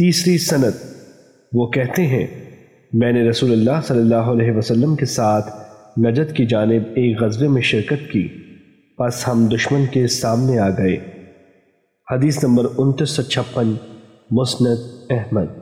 تیسری سند۔ وہ کہتے ہیں، میں نے رسول اللہ صلی اللہ علیہ وسلم کے ساتھ نجد کی جانب ایک غزبے میں شرکت کی پس ہم دشمن کے سامنے آ گئے۔ حدیث نمبر انتیس سو چھپن، مسند احمد۔